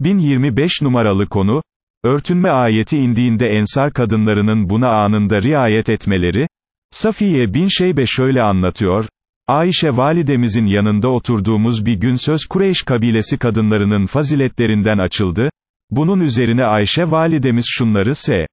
1025 numaralı konu, örtünme ayeti indiğinde ensar kadınlarının buna anında riayet etmeleri, Safiye bin Şeybe şöyle anlatıyor, Ayşe validemizin yanında oturduğumuz bir gün söz Kureyş kabilesi kadınlarının faziletlerinden açıldı, bunun üzerine Ayşe validemiz şunları S.